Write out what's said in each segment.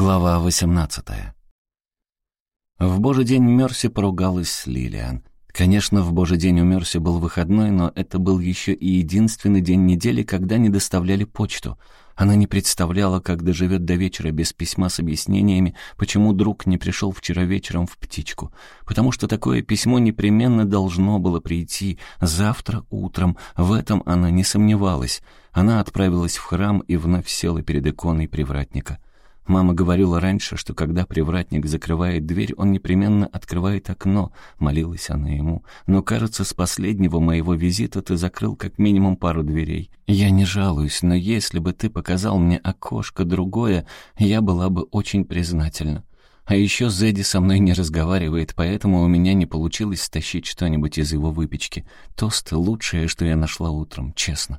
Глава 18 В божий день Мерси поругалась с Лилиан. Конечно, в божий день у Мерси был выходной, но это был еще и единственный день недели, когда не доставляли почту. Она не представляла, как доживет до вечера без письма с объяснениями, почему друг не пришел вчера вечером в птичку. Потому что такое письмо непременно должно было прийти завтра утром. В этом она не сомневалась. Она отправилась в храм и вновь села перед иконой привратника — Мама говорила раньше, что когда привратник закрывает дверь, он непременно открывает окно, молилась она ему. Но, кажется, с последнего моего визита ты закрыл как минимум пару дверей. Я не жалуюсь, но если бы ты показал мне окошко другое, я была бы очень признательна. А еще Зэдди со мной не разговаривает, поэтому у меня не получилось стащить что-нибудь из его выпечки. Тост — лучшее, что я нашла утром, честно.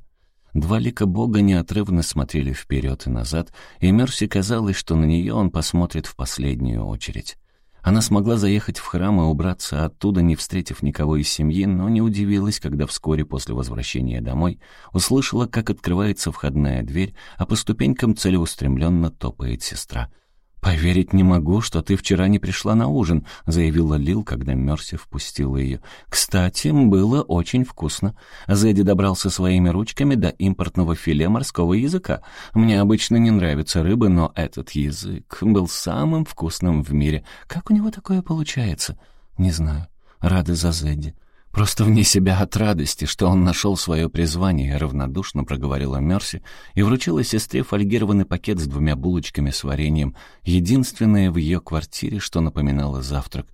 Два лика Бога неотрывно смотрели вперед и назад, и Мерси казалось, что на нее он посмотрит в последнюю очередь. Она смогла заехать в храм и убраться оттуда, не встретив никого из семьи, но не удивилась, когда вскоре после возвращения домой услышала, как открывается входная дверь, а по ступенькам целеустремленно топает сестра — «Поверить не могу, что ты вчера не пришла на ужин», — заявила Лил, когда Мерси впустила ее. «Кстати, было очень вкусно. Зэдди добрался своими ручками до импортного филе морского языка. Мне обычно не нравится рыба, но этот язык был самым вкусным в мире. Как у него такое получается?» «Не знаю. Рада за Зэдди. Просто вне себя от радости, что он нашел свое призвание, равнодушно проговорила Мерси и вручила сестре фольгированный пакет с двумя булочками с вареньем, единственное в ее квартире, что напоминало завтрак.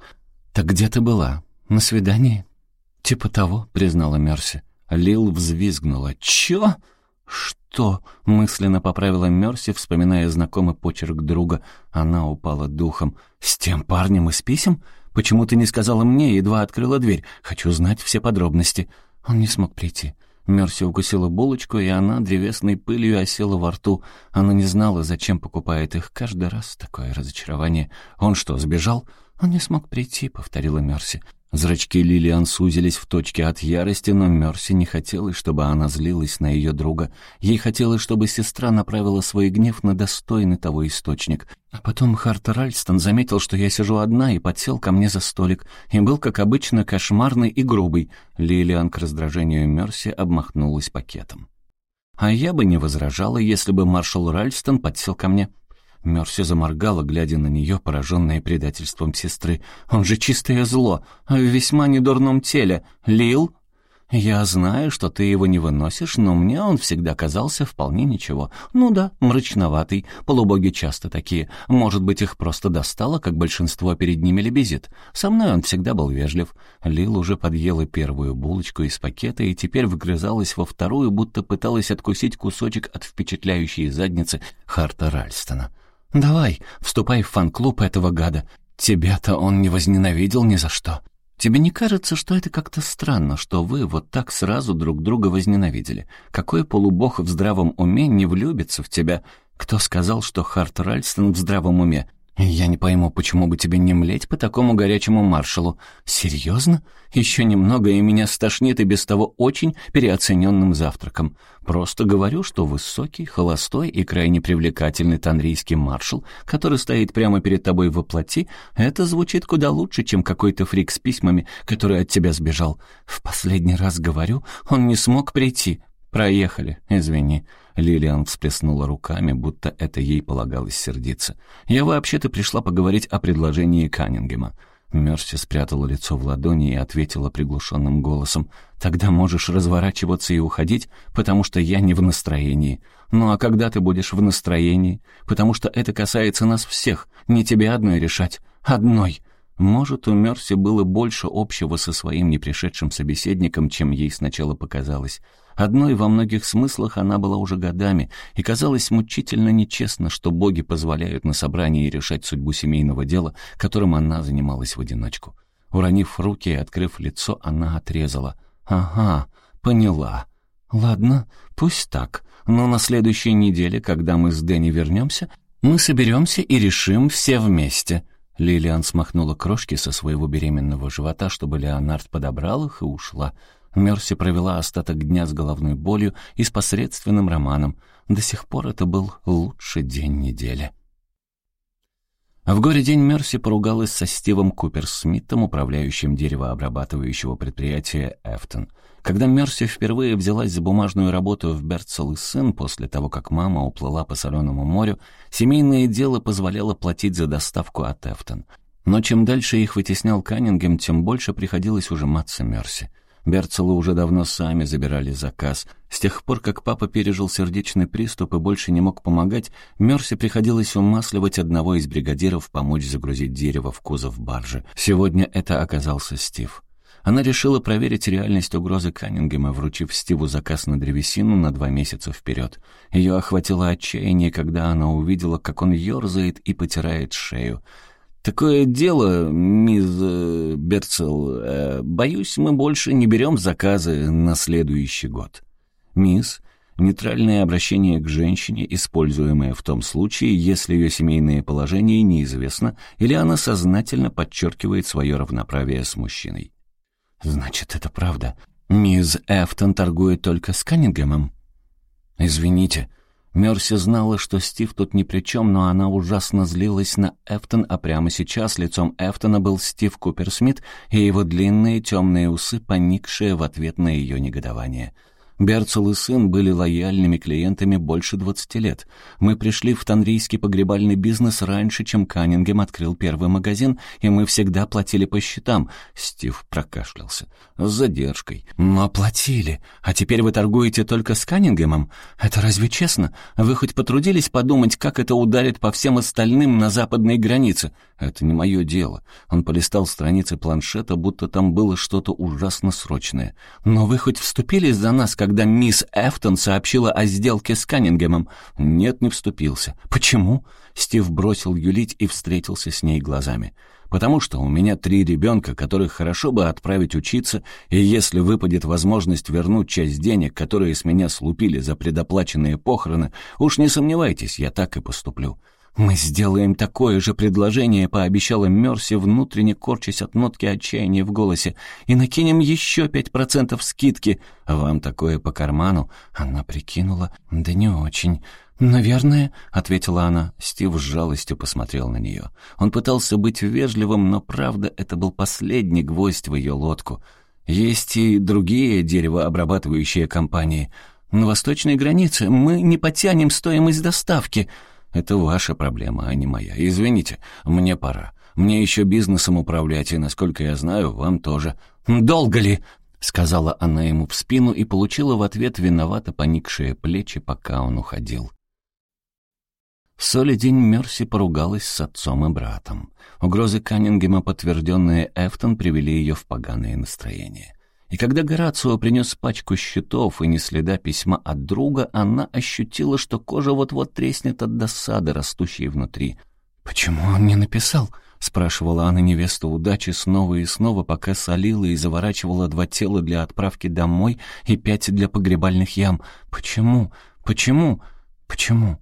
«Так где ты была? На свидании?» «Типа того», — признала Мерси. Лил взвизгнула. «Чё?» «Что?» — мысленно поправила Мерси, вспоминая знакомый почерк друга. Она упала духом. «С тем парнем из писем? Почему ты не сказала мне, едва открыла дверь? Хочу знать все подробности». Он не смог прийти. Мерси укусила булочку, и она древесной пылью осела во рту. Она не знала, зачем покупает их. Каждый раз такое разочарование. «Он что, сбежал?» «Он не смог прийти», — повторила Мерси. Зрачки Лилиан сузились в точке от ярости, но Мерси не хотелось, чтобы она злилась на ее друга. Ей хотелось, чтобы сестра направила свой гнев на достойный того источник. А потом Хартер Альстон заметил, что я сижу одна, и подсел ко мне за столик. И был, как обычно, кошмарный и грубый. Лилиан к раздражению Мерси обмахнулась пакетом. А я бы не возражала, если бы маршал Ральстон подсел ко мне. Мерси заморгала, глядя на нее, пораженная предательством сестры. «Он же чистое зло, в весьма недурном теле. Лил?» «Я знаю, что ты его не выносишь, но мне он всегда казался вполне ничего. Ну да, мрачноватый, полубоги часто такие. Может быть, их просто достало, как большинство перед ними лебезит. Со мной он всегда был вежлив». Лил уже подъела первую булочку из пакета и теперь вгрызалась во вторую, будто пыталась откусить кусочек от впечатляющей задницы Харта Ральстона. «Давай, вступай в фан-клуб этого гада. Тебя-то он не возненавидел ни за что. Тебе не кажется, что это как-то странно, что вы вот так сразу друг друга возненавидели? Какой полубог в здравом уме не влюбится в тебя? Кто сказал, что Харт Ральстон в здравом уме? «Я не пойму, почему бы тебе не млеть по такому горячему маршалу? Серьезно? Еще немного, и меня стошнит и без того очень переоцененным завтраком. Просто говорю, что высокий, холостой и крайне привлекательный танрийский маршал, который стоит прямо перед тобой во плоти, это звучит куда лучше, чем какой-то фрик с письмами, который от тебя сбежал. В последний раз говорю, он не смог прийти. Проехали, извини». Лилиан всплеснула руками, будто это ей полагалось сердиться. «Я вообще-то пришла поговорить о предложении Каннингема». Мерси спрятала лицо в ладони и ответила приглушенным голосом. «Тогда можешь разворачиваться и уходить, потому что я не в настроении. Ну а когда ты будешь в настроении? Потому что это касается нас всех, не тебе одной решать. Одной!» Может, у Мерси было больше общего со своим непришедшим собеседником, чем ей сначала показалось. Одной во многих смыслах она была уже годами, и казалось мучительно нечестно, что боги позволяют на собрании решать судьбу семейного дела, которым она занималась в одиночку. Уронив руки и открыв лицо, она отрезала. «Ага, поняла. Ладно, пусть так, но на следующей неделе, когда мы с Дэнни вернемся, мы соберемся и решим все вместе». Лилиан смахнула крошки со своего беременного живота, чтобы Леонард подобрал их и ушла. Мерси провела остаток дня с головной болью и с посредственным романом. До сих пор это был лучший день недели. В горе день Мерси поругалась со Стивом Куперсмитом, управляющим деревообрабатывающего предприятия «Эфтон». Когда Мерси впервые взялась за бумажную работу в Берцел и сын после того, как мама уплыла по соленому морю, семейное дело позволяло платить за доставку от Эфтон. Но чем дальше их вытеснял Каннингем, тем больше приходилось ужиматься Мерси. Берцелы уже давно сами забирали заказ. С тех пор, как папа пережил сердечный приступ и больше не мог помогать, Мерси приходилось умасливать одного из бригадиров помочь загрузить дерево в кузов баржи. Сегодня это оказался Стив. Она решила проверить реальность угрозы Каннингема, вручив Стиву заказ на древесину на два месяца вперед. Ее охватило отчаяние, когда она увидела, как он ерзает и потирает шею. «Такое дело, мисс э, Берцел, э, боюсь, мы больше не берем заказы на следующий год». «Мисс» — нейтральное обращение к женщине, используемое в том случае, если ее семейное положение неизвестно или она сознательно подчеркивает свое равноправие с мужчиной. «Значит, это правда. Мисс Эфтон торгует только с Каннингемом?» «Извините», Мерси знала, что Стив тут ни при чем, но она ужасно злилась на Эфтон, а прямо сейчас лицом Эфтона был Стив Куперсмит и его длинные темные усы, поникшие в ответ на ее негодование. Берцел и сын были лояльными клиентами больше 20 лет. Мы пришли в танрийский погребальный бизнес раньше, чем Каннингем открыл первый магазин, и мы всегда платили по счетам. Стив прокашлялся. С задержкой. Но платили. А теперь вы торгуете только с Каннингемом? Это разве честно? Вы хоть потрудились подумать, как это ударит по всем остальным на западной границе? Это не мое дело. Он полистал страницы планшета, будто там было что-то ужасно срочное. Но вы хоть вступились за нас, когда мисс Эфтон сообщила о сделке с Каннингемом. Нет, не вступился. Почему? Стив бросил юлить и встретился с ней глазами. «Потому что у меня три ребенка, которых хорошо бы отправить учиться, и если выпадет возможность вернуть часть денег, которые с меня слупили за предоплаченные похороны, уж не сомневайтесь, я так и поступлю. «Мы сделаем такое же предложение», — пообещала Мерси, внутренне корчась от нотки отчаяния в голосе, «и накинем еще пять процентов скидки. Вам такое по карману?» Она прикинула. «Да не очень». «Наверное», — ответила она. Стив с жалостью посмотрел на нее. Он пытался быть вежливым, но правда, это был последний гвоздь в ее лодку. «Есть и другие деревообрабатывающие компании. На восточной границе мы не потянем стоимость доставки». Это ваша проблема, а не моя. Извините, мне пора. Мне еще бизнесом управлять, и, насколько я знаю, вам тоже. Долго ли?» — сказала она ему в спину и получила в ответ виновато поникшие плечи, пока он уходил. Соли день Мерси поругалась с отцом и братом. Угрозы Каннингема, подтвержденные Эфтон, привели ее в поганое настроение. И когда Горацио принес пачку счетов и не следа письма от друга, она ощутила, что кожа вот-вот треснет от досады, растущей внутри. «Почему он не написал?» — спрашивала она невесту удачи снова и снова, пока солила и заворачивала два тела для отправки домой и пять для погребальных ям. «Почему? Почему? Почему?»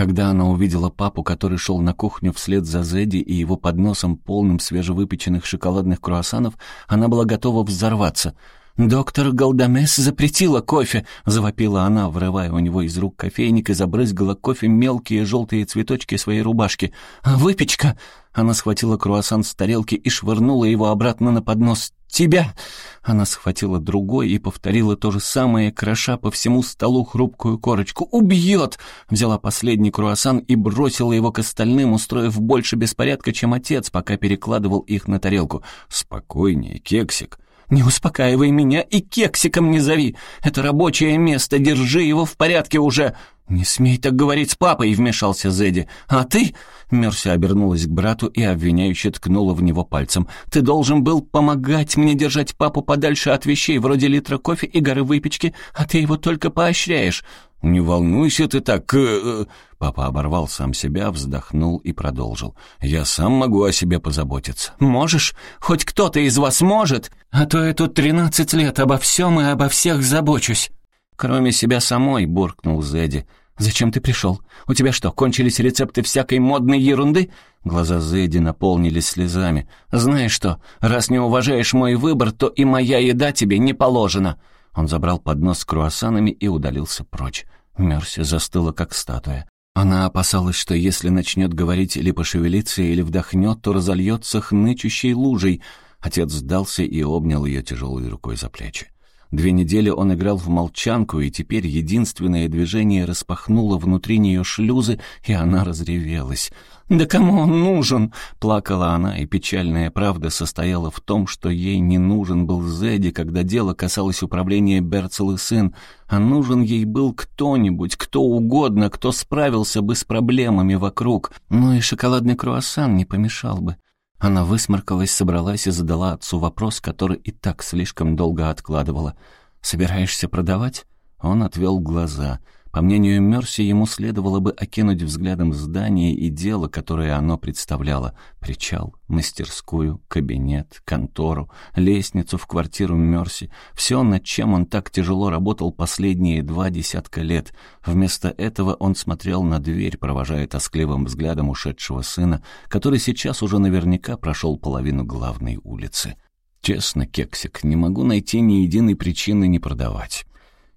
Когда она увидела папу, который шел на кухню вслед за Зедди и его подносом, полным свежевыпеченных шоколадных круассанов, она была готова взорваться. «Доктор Галдамес запретила кофе!» — завопила она, врывая у него из рук кофейник и забрызгала кофе мелкие желтые цветочки своей рубашки. «А выпечка!» Она схватила круассан с тарелки и швырнула его обратно на поднос. «Тебя!» Она схватила другой и повторила то же самое, кроша по всему столу хрупкую корочку. «Убьет!» Взяла последний круассан и бросила его к остальным, устроив больше беспорядка, чем отец, пока перекладывал их на тарелку. «Спокойнее, кексик!» «Не успокаивай меня и кексиком не зови! Это рабочее место, держи его в порядке уже!» «Не смей так говорить с папой!» — вмешался Зедди. «А ты...» — Мерси обернулась к брату и обвиняюще ткнула в него пальцем. «Ты должен был помогать мне держать папу подальше от вещей вроде литра кофе и горы выпечки, а ты его только поощряешь. «Не волнуйся ты так...» э, Папа оборвал сам себя, вздохнул и продолжил. «Я сам могу о себе позаботиться». «Можешь? Хоть кто-то из вас может? А то я тут тринадцать лет обо всем и обо всех забочусь». «Кроме себя самой», — буркнул Зедди. «Зачем ты пришел? У тебя что, кончились рецепты всякой модной ерунды?» Глаза Зедди наполнились слезами. «Знаешь что, раз не уважаешь мой выбор, то и моя еда тебе не положена». Он забрал поднос с круассанами и удалился прочь. Мерси застыла, как статуя. Она опасалась, что если начнет говорить или пошевелиться, или вдохнет, то разольется хнычущей лужей. Отец сдался и обнял ее тяжелой рукой за плечи. Две недели он играл в молчанку, и теперь единственное движение распахнуло внутри нее шлюзы, и она разревелась. «Да кому он нужен?» — плакала она, и печальная правда состояла в том, что ей не нужен был Зедди, когда дело касалось управления Берцел и сын, а нужен ей был кто-нибудь, кто угодно, кто справился бы с проблемами вокруг. Ну и шоколадный круассан не помешал бы. Она высморкалась, собралась и задала отцу вопрос, который и так слишком долго откладывала. «Собираешься продавать?» Он отвел глаза — по мнению Мерси, ему следовало бы окинуть взглядом здание и дело, которое оно представляло. Причал, мастерскую, кабинет, контору, лестницу в квартиру Мерси. Все, над чем он так тяжело работал последние два десятка лет. Вместо этого он смотрел на дверь, провожая тоскливым взглядом ушедшего сына, который сейчас уже наверняка прошел половину главной улицы. «Честно, Кексик, не могу найти ни единой причины не продавать».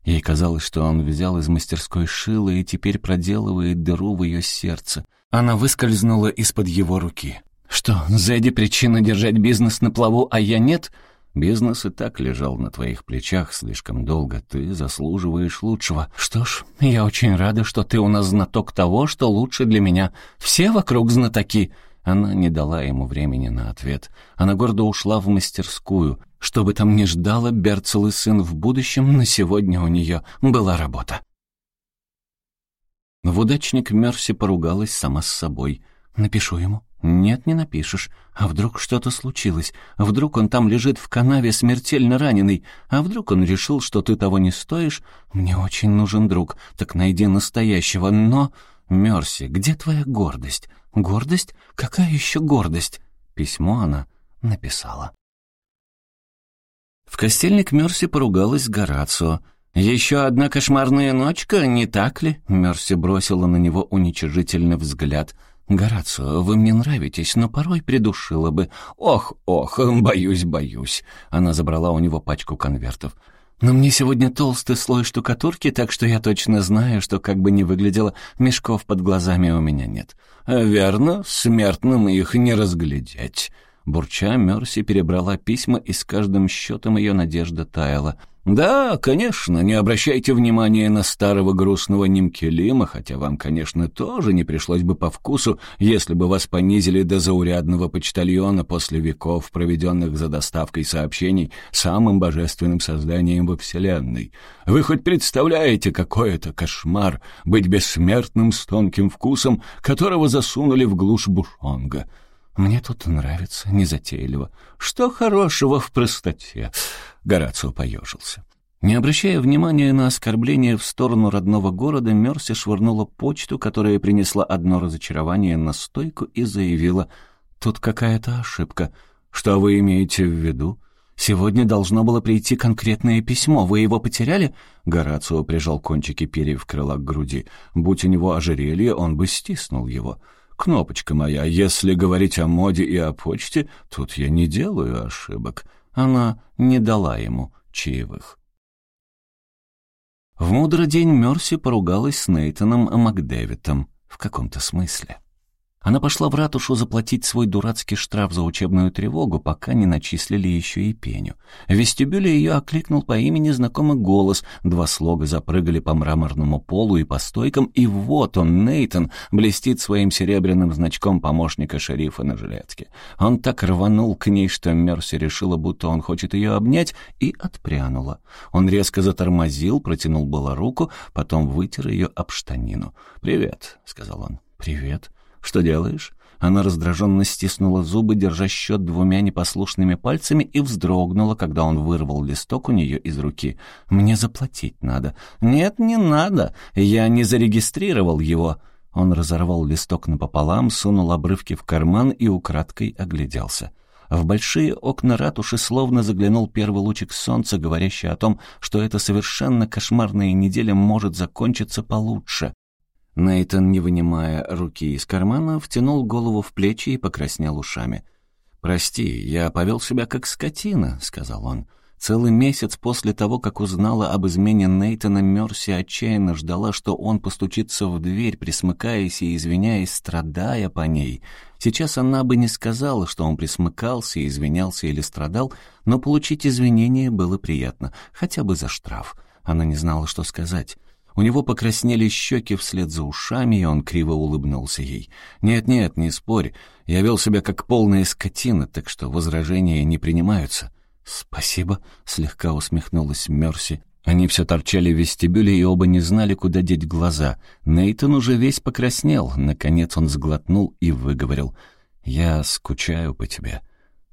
Ей казалось, что он взял из мастерской шило и теперь проделывает дыру в ее сердце. Она выскользнула из-под его руки. «Что, Зэдди причина держать бизнес на плаву, а я нет?» «Бизнес и так лежал на твоих плечах слишком долго. Ты заслуживаешь лучшего. Что ж, я очень рада, что ты у нас знаток того, что лучше для меня. Все вокруг знатоки». Она не дала ему времени на ответ. Она гордо ушла в мастерскую. Что бы там ни ждало, Берцел и сын в будущем, на сегодня у нее была работа. В удачник Мерси поругалась сама с собой. «Напишу ему». «Нет, не напишешь. А вдруг что-то случилось? Вдруг он там лежит в канаве смертельно раненый? А вдруг он решил, что ты того не стоишь? Мне очень нужен друг. Так найди настоящего. Но...» «Мерси, где твоя гордость?» «Гордость? Какая еще гордость?» Письмо она написала. В костельник Мерси поругалась с Горацио. «Еще одна кошмарная ночка, не так ли?» Мерси бросила на него уничижительный взгляд. «Горацио, вы мне нравитесь, но порой придушила бы. Ох, ох, боюсь, боюсь». Она забрала у него пачку конвертов. Но мне сегодня толстый слой штукатурки, так что я точно знаю, что как бы ни выглядело, мешков под глазами у меня нет. Верно, смертным их не разглядеть. Бурча, Мерси перебрала письма, и с каждым счетом ее надежда таяла — «Да, конечно, не обращайте внимания на старого грустного Нимкелима, хотя вам, конечно, тоже не пришлось бы по вкусу, если бы вас понизили до заурядного почтальона после веков, проведенных за доставкой сообщений самым божественным созданием во Вселенной. Вы хоть представляете, какой это кошмар быть бессмертным с тонким вкусом, которого засунули в глушь бушонга?» «Мне тут нравится, незатейливо. Что хорошего в простоте?» Горацио поежился. Не обращая внимания на оскорбление в сторону родного города, Мерси швырнула почту, которая принесла одно разочарование на стойку и заявила «Тут какая-то ошибка. Что вы имеете в виду?» «Сегодня должно было прийти конкретное письмо. Вы его потеряли?» Горацио прижал кончики перьев крыла к груди. Будь у него ожерелье, он бы стиснул его. «Кнопочка моя, если говорить о моде и о почте, тут я не делаю ошибок». Она не дала ему чаевых. В мудрый день Мерси поругалась с Нейтаном Макдэвитом в каком-то смысле. Она пошла в ратушу заплатить свой дурацкий штраф за учебную тревогу, пока не начислили еще и пеню. В вестибюле ее окликнул по имени знакомый голос, два слога запрыгали по мраморному полу и по стойкам, и вот он, Нейтон, блестит своим серебряным значком помощника шерифа на жилетке. Он так рванул к ней, что Мерси решила, будто он хочет ее обнять, и отпрянула. Он резко затормозил, протянул было руку, потом вытер ее об штанину. «Привет», — сказал он. «Привет». «Что делаешь?» Она раздраженно стиснула зубы, держа счет двумя непослушными пальцами, и вздрогнула, когда он вырвал листок у нее из руки. «Мне заплатить надо». «Нет, не надо. Я не зарегистрировал его». Он разорвал листок напополам, сунул обрывки в карман и украдкой огляделся. В большие окна ратуши словно заглянул первый лучик солнца, говорящий о том, что эта совершенно кошмарная неделя может закончиться получше. Нейтон, не вынимая руки из кармана, втянул голову в плечи и покраснел ушами. «Прости, я повел себя как скотина», — сказал он. Целый месяц после того, как узнала об измене Нейтана, Мерси отчаянно ждала, что он постучится в дверь, присмыкаясь и извиняясь, страдая по ней. Сейчас она бы не сказала, что он присмыкался, извинялся или страдал, но получить извинения было приятно, хотя бы за штраф. Она не знала, что сказать. У него покраснели щеки вслед за ушами, и он криво улыбнулся ей. «Нет-нет, не спорь. Я вел себя как полная скотина, так что возражения не принимаются». «Спасибо», — слегка усмехнулась Мерси. Они все торчали в вестибюле и оба не знали, куда деть глаза. Нейтон уже весь покраснел. Наконец он сглотнул и выговорил. «Я скучаю по тебе».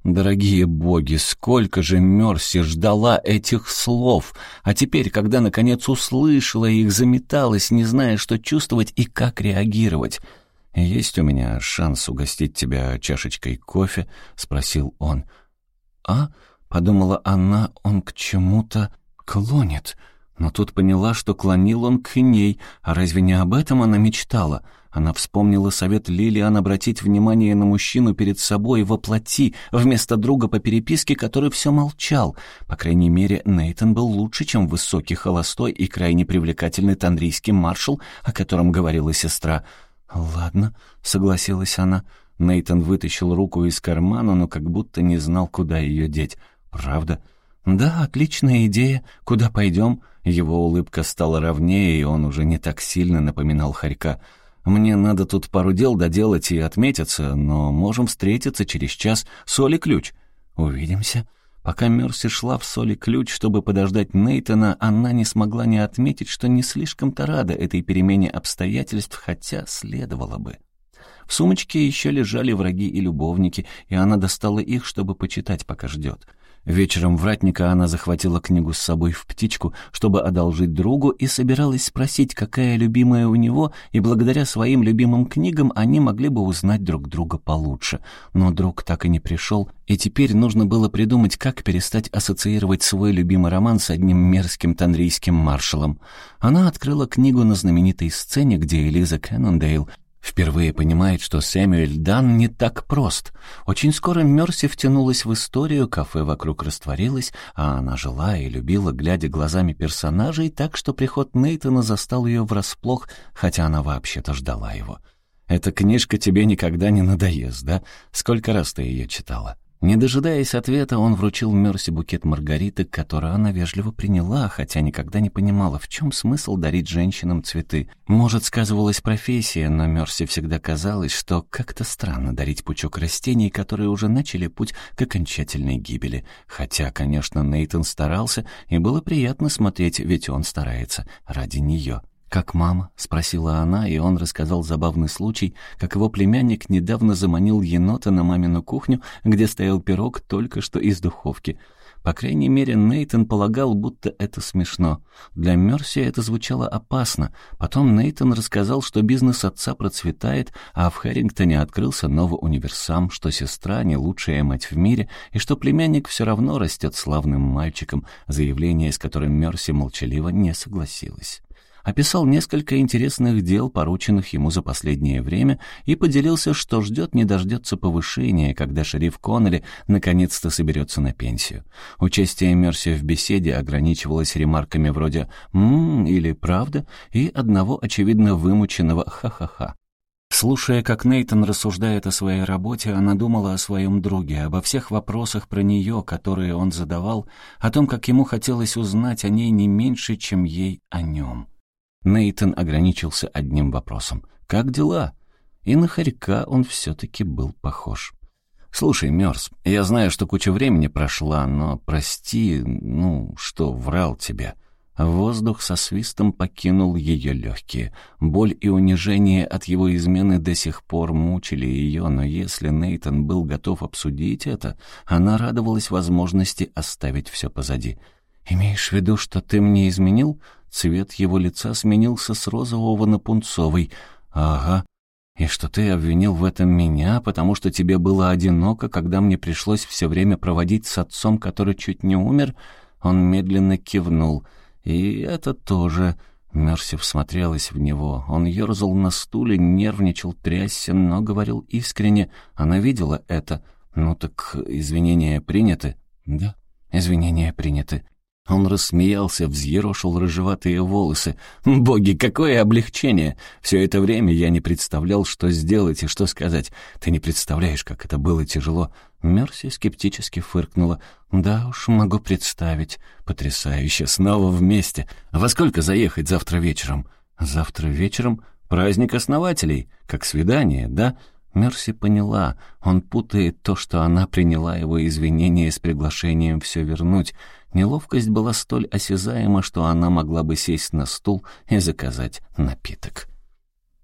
Дорогие боги, сколько же Мерси ждала этих слов, а теперь, когда наконец услышала их, заметалась, не зная, что чувствовать и как реагировать. «Есть у меня шанс угостить тебя чашечкой кофе?» — спросил он. «А?» — подумала она, он к чему-то клонит. Но тут поняла, что клонил он к ней, а разве не об этом она мечтала — она вспомнила совет Лилиан обратить внимание на мужчину перед собой воплоти, вместо друга по переписке, который все молчал. По крайней мере, Нейтон был лучше, чем высокий, холостой и крайне привлекательный тандрийский маршал, о котором говорила сестра. «Ладно», — согласилась она. Нейтон вытащил руку из кармана, но как будто не знал, куда ее деть. «Правда?» «Да, отличная идея. Куда пойдем?» Его улыбка стала ровнее, и он уже не так сильно напоминал Харька. Мне надо тут пару дел доделать и отметиться, но можем встретиться через час. Соли ключ. Увидимся. Пока Мерси шла в соли ключ, чтобы подождать Нейтона, она не смогла не отметить, что не слишком-то рада этой перемене обстоятельств, хотя следовало бы. В сумочке еще лежали враги и любовники, и она достала их, чтобы почитать, пока ждет. Вечером вратника она захватила книгу с собой в птичку, чтобы одолжить другу, и собиралась спросить, какая любимая у него, и благодаря своим любимым книгам они могли бы узнать друг друга получше. Но друг так и не пришел, и теперь нужно было придумать, как перестать ассоциировать свой любимый роман с одним мерзким танрийским маршалом. Она открыла книгу на знаменитой сцене, где Элиза Кеннондейл Впервые понимает, что Сэмюэль Дан не так прост. Очень скоро Мерси втянулась в историю, кафе вокруг растворилось, а она жила и любила, глядя глазами персонажей, так что приход Нейтана застал ее врасплох, хотя она вообще-то ждала его. «Эта книжка тебе никогда не надоест, да? Сколько раз ты ее читала?» Не дожидаясь ответа, он вручил Мерси букет маргариты, который она вежливо приняла, хотя никогда не понимала, в чем смысл дарить женщинам цветы. Может, сказывалась профессия, но Мерси всегда казалось, что как-то странно дарить пучок растений, которые уже начали путь к окончательной гибели. Хотя, конечно, Нейтон старался, и было приятно смотреть, ведь он старается ради нее. «Как мама?» — спросила она, и он рассказал забавный случай, как его племянник недавно заманил енота на мамину кухню, где стоял пирог только что из духовки. По крайней мере, Нейтон полагал, будто это смешно. Для Мерси это звучало опасно. Потом Нейтон рассказал, что бизнес отца процветает, а в Хэрингтоне открылся новый универсам, что сестра не лучшая мать в мире, и что племянник все равно растет славным мальчиком, заявление, с которым Мерси молчаливо не согласилась описал несколько интересных дел, порученных ему за последнее время, и поделился, что ждет не дождется повышения, когда шериф Коннелли наконец-то соберется на пенсию. Участие Мерси в беседе ограничивалось ремарками вроде «ммм» или «правда» и одного очевидно вымученного «ха-ха-ха». Слушая, как Нейтон рассуждает о своей работе, она думала о своем друге, обо всех вопросах про нее, которые он задавал, о том, как ему хотелось узнать о ней не меньше, чем ей о нем. Нейтон ограничился одним вопросом. «Как дела?» И на хорька он все-таки был похож. «Слушай, Мёрз, я знаю, что куча времени прошла, но прости, ну, что врал тебе». Воздух со свистом покинул ее легкие. Боль и унижение от его измены до сих пор мучили ее, но если Нейтон был готов обсудить это, она радовалась возможности оставить все позади. «Имеешь в виду, что ты мне изменил?» Цвет его лица сменился с розового на пунцовый. «Ага. И что ты обвинил в этом меня, потому что тебе было одиноко, когда мне пришлось все время проводить с отцом, который чуть не умер?» Он медленно кивнул. «И это тоже...» Мерси всмотрелась в него. Он ерзал на стуле, нервничал, трясся, но говорил искренне. Она видела это. «Ну так извинения приняты?» «Да». Извинения приняты. Он рассмеялся, взъерошил рыжеватые волосы. «Боги, какое облегчение! Все это время я не представлял, что сделать и что сказать. Ты не представляешь, как это было тяжело». Мерси скептически фыркнула. «Да уж, могу представить. Потрясающе, снова вместе. Во сколько заехать завтра вечером?» «Завтра вечером? Праздник основателей. Как свидание, да?» Мерси поняла, он путает то, что она приняла его извинения с приглашением все вернуть. Неловкость была столь осязаема, что она могла бы сесть на стул и заказать напиток.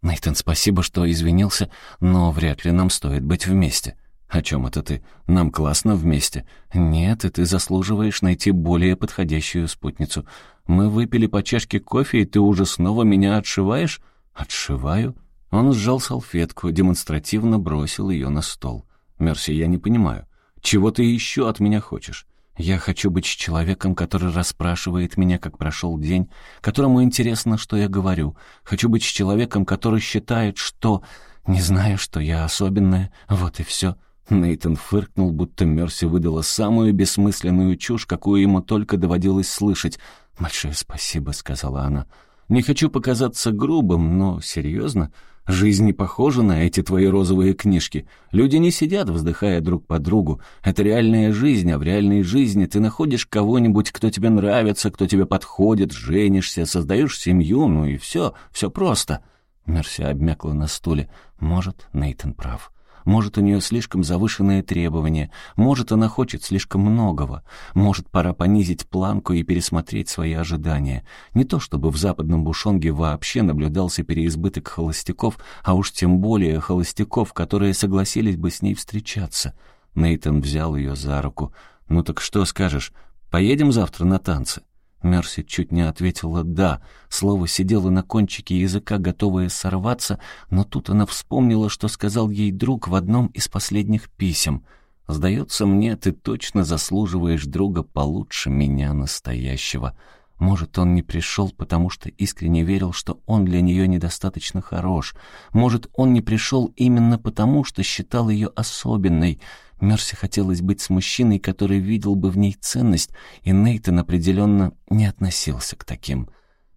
«Нейтан, спасибо, что извинился, но вряд ли нам стоит быть вместе». «О чем это ты? Нам классно вместе». «Нет, и ты заслуживаешь найти более подходящую спутницу. Мы выпили по чашке кофе, и ты уже снова меня отшиваешь?» «Отшиваю?» Он сжал салфетку, демонстративно бросил ее на стол. «Мерси, я не понимаю. Чего ты еще от меня хочешь? Я хочу быть человеком, который расспрашивает меня, как прошел день, которому интересно, что я говорю. Хочу быть человеком, который считает, что... Не знаю, что я особенная. Вот и все». Нейтон фыркнул, будто Мерси выдала самую бессмысленную чушь, какую ему только доводилось слышать. «Большое спасибо», — сказала она. «Не хочу показаться грубым, но серьезно, Жизнь не похожа на эти твои розовые книжки. Люди не сидят, вздыхая друг по другу. Это реальная жизнь, а в реальной жизни ты находишь кого-нибудь, кто тебе нравится, кто тебе подходит, женишься, создаешь семью, ну и все, все просто». Мерси обмякла на стуле. Может, Нейтан прав. Может, у нее слишком завышенные требования. Может, она хочет слишком многого. Может, пора понизить планку и пересмотреть свои ожидания. Не то чтобы в западном Бушонге вообще наблюдался переизбыток холостяков, а уж тем более холостяков, которые согласились бы с ней встречаться. Нейтан взял ее за руку. «Ну так что скажешь? Поедем завтра на танцы?» Мерси чуть не ответила «да». Слово сидело на кончике языка, готовое сорваться, но тут она вспомнила, что сказал ей друг в одном из последних писем. «Сдается мне, ты точно заслуживаешь друга получше меня настоящего». Может, он не пришел, потому что искренне верил, что он для нее недостаточно хорош. Может, он не пришел именно потому, что считал ее особенной — Мерси хотелось быть с мужчиной, который видел бы в ней ценность, и Нейтан определенно не относился к таким.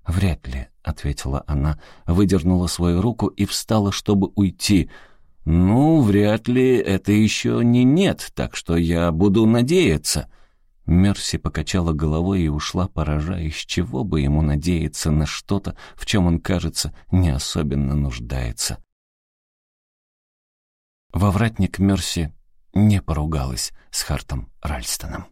«Вряд ли», — ответила она, выдернула свою руку и встала, чтобы уйти. «Ну, вряд ли, это еще не нет, так что я буду надеяться». Мерси покачала головой и ушла, поражаясь, чего бы ему надеяться на что-то, в чем он, кажется, не особенно нуждается. Во вратник Мерси не поругалась с Хартом Ральстоном.